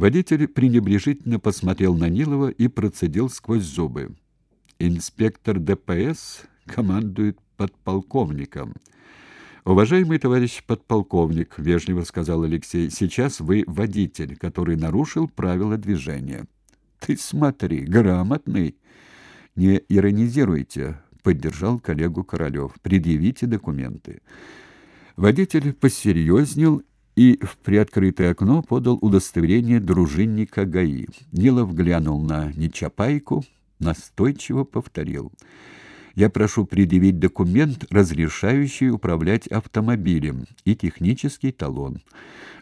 Водитель пренебрежительно посмотрел на Нилова и процедил сквозь зубы. Инспектор ДПС командует подполковником. Уважаемый товарищ подполковник, вежливо сказал Алексей, сейчас вы водитель, который нарушил правила движения. Ты смотри, грамотный. Не иронизируйте, поддержал коллегу Королёв. Предъявите документы. Водитель посерьезнел и в приоткрытое окно подал удостоверение дружинника ГАИ. Нилов глянул на Нечапайку, настойчиво повторил: "Я прошу предъявить документ, разрешающий управлять автомобилем, и технический талон".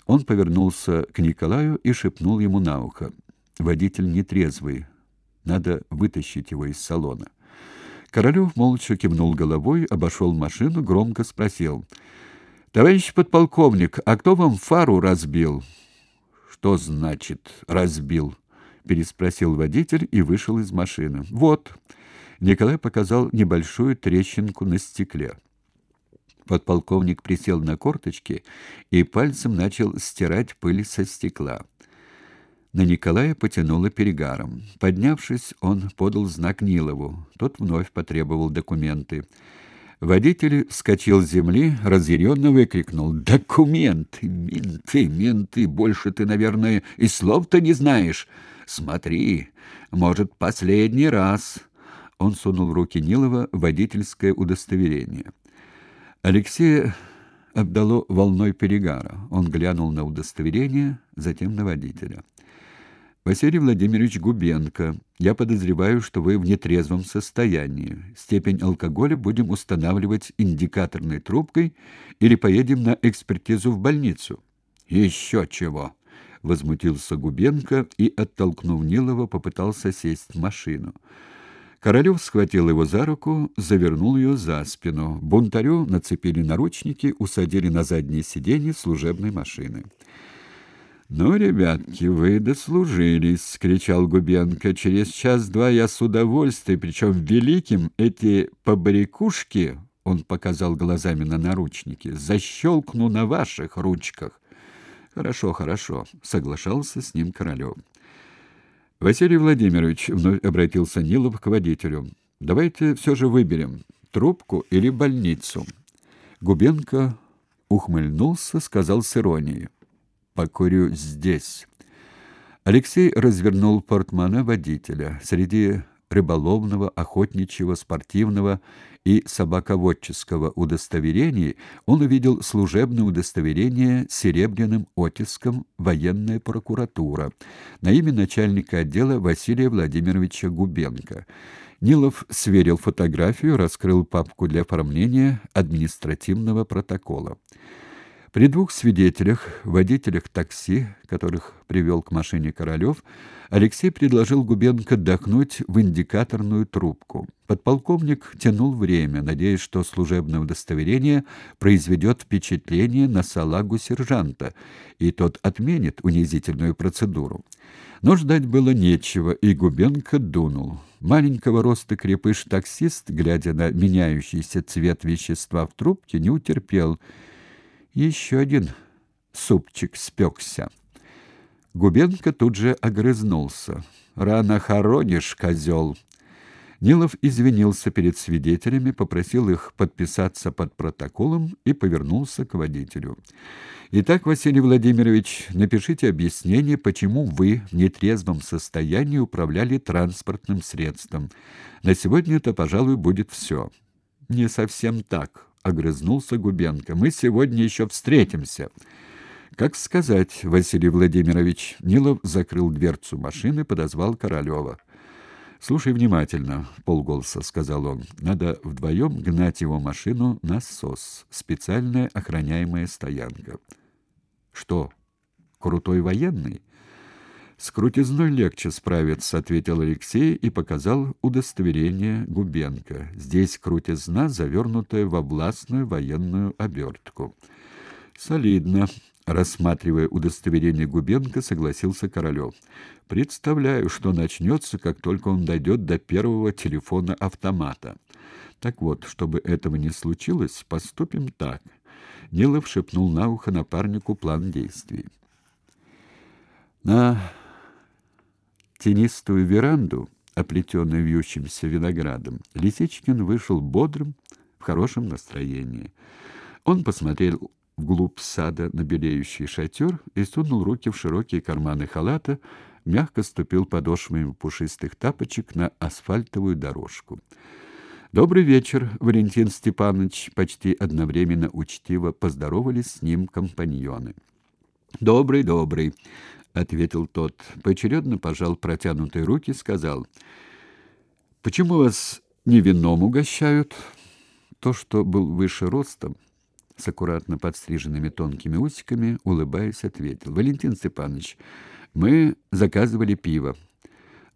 Он повернулся к Николаю и шепнул ему на ухо: "Водитель нетрезвый. Надо вытащить его из салона". Королёв молча кивнул головой, обошел машину, громко спросил: Товарищ подполковник, а кто вам фару разбил? Что значит разбил? переспросил водитель и вышел из машины. Вот. Николай показал небольшую трещинку на стекле. Подполковник присел на корточки и пальцем начал стирать пыль со стекла. На Николая потянуло перегаром. Поднявшись, он подал знак Нилову. Тот вновь потребовал документы. Водитель вскочил с земли, разъяренно выкрикнул «Документы! Менты! Менты! Больше ты, наверное, и слов-то не знаешь! Смотри, может, последний раз!» Он сунул в руки Нилова водительское удостоверение. Алексея обдало волной перегара. Он глянул на удостоверение, затем на водителя. Василий Владимирович Губенко, я подозреваю, что вы в нетрезвом состоянии. Степень алкоголя будем устанавливать индикаторной трубкой или поедем на экспертизу в больницу. «Еще чего, возмутился Губенко и оттолкнув Нилова, попытался сесть в машину. Королев схватил его за руку, завернул ее за спину. Бунтарю нацепили наручники, усадили на заднее сиденье служебной машины. «Ну, ребятки, вы дослужились!» — кричал Губенко. «Через час-два я с удовольствием, причем великим, эти побрякушки, — он показал глазами на наручники, — защелкну на ваших ручках». «Хорошо, хорошо», — соглашался с ним Королев. «Василий Владимирович», — вновь обратился Нилов к водителю, — «давайте все же выберем, трубку или больницу». Губенко ухмыльнулся, сказал с иронией покурю здесь. Алексей развернул портмоне водителя. Среди рыболовного, охотничьего, спортивного и собаководческого удостоверений он увидел служебное удостоверение с серебряным оттиском «Военная прокуратура» на имя начальника отдела Василия Владимировича Губенко. Нилов сверил фотографию, раскрыл папку для оформления административного протокола. При двух свидетелях, водителях такси, которых привел к машине Королев, Алексей предложил Губенко отдохнуть в индикаторную трубку. Подполковник тянул время, надеясь, что служебное удостоверение произведет впечатление на салагу сержанта, и тот отменит унизительную процедуру. Но ждать было нечего, и Губенко дунул. Маленького роста крепыш-таксист, глядя на меняющийся цвет вещества в трубке, не утерпел – еще один супчик спекся. Губенко тут же огрызнулся. «Рано хоронишь, козел!» Нилов извинился перед свидетелями, попросил их подписаться под протоколом и повернулся к водителю. «Итак, Василий Владимирович, напишите объяснение, почему вы в нетрезвом состоянии управляли транспортным средством. На сегодня это, пожалуй, будет все». «Не совсем так», огрызнулся Губенко. Мы сегодня еще встретимся. Как сказать, Василий Владимирович. Нилов закрыл дверцу машины, подозвал Королева. Слушай внимательно, полголоса сказал он. Надо вдвоем гнать его машину на СОС, специальная охраняемая стоянка. Что? Крутой военный? С крутизной легче справиться, ответил Алексей и показал удостоверение Губенко. Здесь крутизна, завернутая в областную военную обертку. Солидно, рассматривая удостоверение Губенко, согласился Королев. Представляю, что начнется, как только он дойдет до первого телефона автомата. Так вот, чтобы этого не случилось, поступим так. Нилов шепнул на ухо напарнику план действий. На тенистую веранду, оплетенную вьющимся виноградом, Лисичкин вышел бодрым, в хорошем настроении. Он посмотрел вглубь сада на белеющий шатер и сунул руки в широкие карманы халата, мягко ступил подошвами пушистых тапочек на асфальтовую дорожку. Добрый вечер, Валентин Степанович, почти одновременно учтиво поздоровались с ним компаньоны. Добрый, добрый, ответил тот. Поочередно пожал протянутые руки, сказал: Почему вас не вином угощают? То, что был выше ростом, с аккуратно подстриженными тонкими усиками, улыбаясь, ответил: "Валентин Степанович, мы заказывали пиво.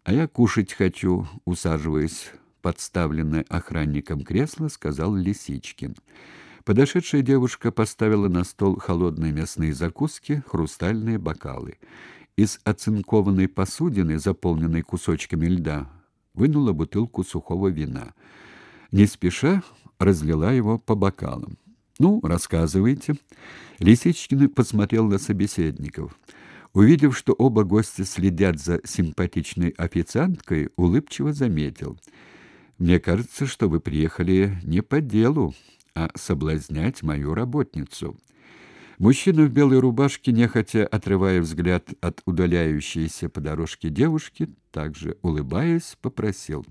А я кушать хочу", усаживаясь подставленное охранником кресло, сказал Лисичкин. Подошедшая девушка поставила на стол холодные мясные закуски, хрустальные бокалы. Из оцинкованной посудины, заполненной кусочками льда, вынула бутылку сухого вина. Не спеша разлила его по бокалам. Ну, рассказывайте. Лисичкин посмотрел на собеседников. Увидев, что оба гостя следят за симпатичной официанткой, улыбчиво заметил: мне кажется, что вы приехали не по делу, а соблазнять мою работницу. Мужчина в белой рубашке, нехотя отрывая взгляд от удаляющейся по дорожке девушки, также улыбаясь, попросил: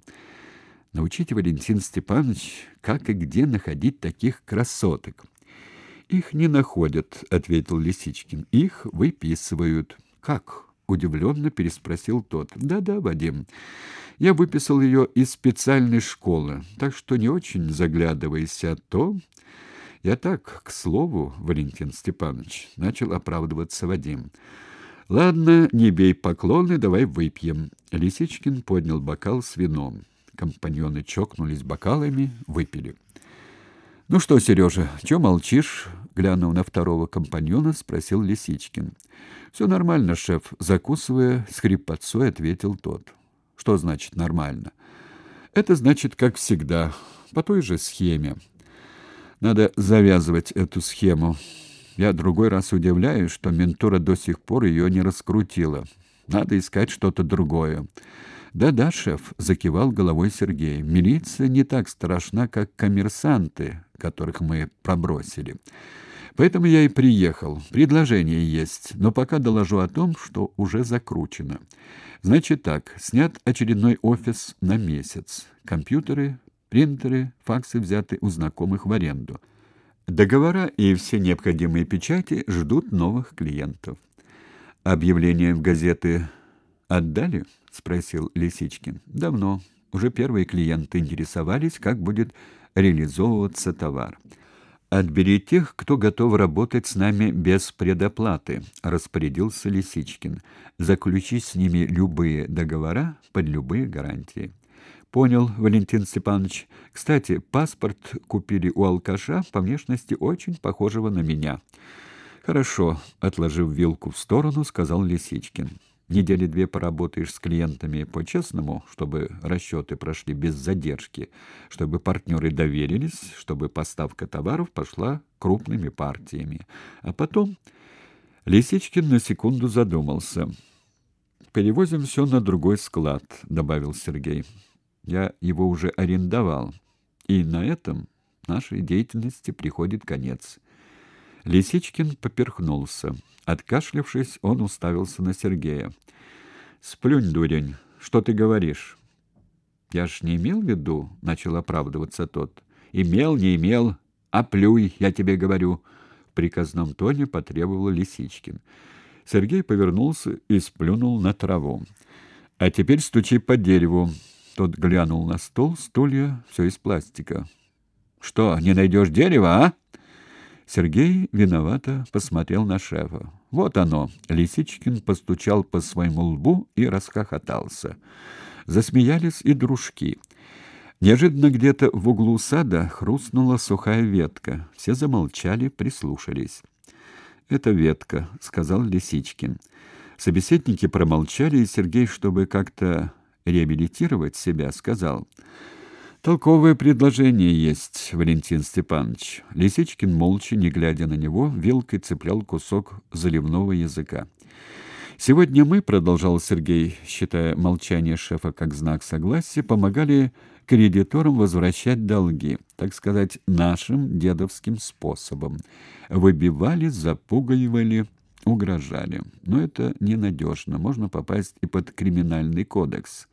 "Научите Валентин Степанович, как и где находить таких красоток". Их не находят, ответил Лисичкин. Их выписывают. Как? Удивленно переспросил тот. Да-да, Вадим. Я выписал ее из специальной школы, так что не очень заглядывайся, а то я так, к слову, Валентин Степанович, начал оправдываться Вадим. Ладно, не бей поклоны, давай выпьем. Лисичкин поднял бокал с вином. Компаньоны чокнулись бокалами, выпили. Ну что, Сережа, чё молчишь? глянув на второго компаньона, спросил Лисичкин. «Все нормально, шеф, закусывая с хрипотцой, ответил тот. Что значит нормально? Это значит, как всегда, по той же схеме. Надо завязывать эту схему. Я другой раз удивляюсь, что ментура до сих пор ее не раскрутила. Надо искать что-то другое. Да-да, шеф, закивал головой Сергей. Милиция не так страшна, как коммерсанты, которых мы пробросили. Поэтому я и приехал. Предложение есть, но пока доложу о том, что уже закручено. Значит так, снят очередной офис на месяц. Компьютеры, принтеры, факсы взяты у знакомых в аренду. Договора и все необходимые печати ждут новых клиентов. Объявление в газеты отдали? спросил Лисичкин. Давно. Уже первые клиенты интересовались, как будет реализовываться товар. Отбери тех, кто готов работать с нами без предоплаты, распорядился Лисичкин. Заключи с ними любые договора под любые гарантии. Понял, Валентин Степанович. Кстати, паспорт купили у алкаша, по внешности очень похожего на меня. Хорошо, отложив вилку в сторону, сказал Лисичкин. Недели две поработаешь с клиентами по-честному, чтобы расчеты прошли без задержки, чтобы партнеры доверились, чтобы поставка товаров пошла крупными партиями. А потом Лисичкин на секунду задумался. Перевозим все на другой склад, добавил Сергей. Я его уже арендовал. И на этом нашей деятельности приходит конец. Лисичкин поперхнулся. Откашлявшись, он уставился на Сергея. Сплюнь, дурень, что ты говоришь? Я ж не имел в виду, начал оправдываться тот. Имел, не имел, а плюй, я тебе говорю, в приказном тоне потребовал Лисичкин. Сергей повернулся и сплюнул на траву. А теперь стучи по дереву. Тот глянул на стол, стулья, все из пластика. Что, не найдешь дерева, а? Сергей виновато посмотрел на шефа. Вот оно. Лисичкин постучал по своему лбу и расхохотался. Засмеялись и дружки. Неожиданно где-то в углу сада хрустнула сухая ветка. Все замолчали, прислушались. "Это ветка", сказал Лисичкин. Собеседники промолчали, и Сергей, чтобы как-то реабилитировать себя, сказал: Толковое предложение есть, Валентин Степанович. Лисичкин молча, не глядя на него, вилкой цеплял кусок заливного языка. Сегодня мы, продолжал Сергей, считая молчание шефа как знак согласия, помогали кредиторам возвращать долги, так сказать, нашим дедовским способом. Выбивали, запугивали, угрожали. Но это ненадежно, можно попасть и под криминальный кодекс.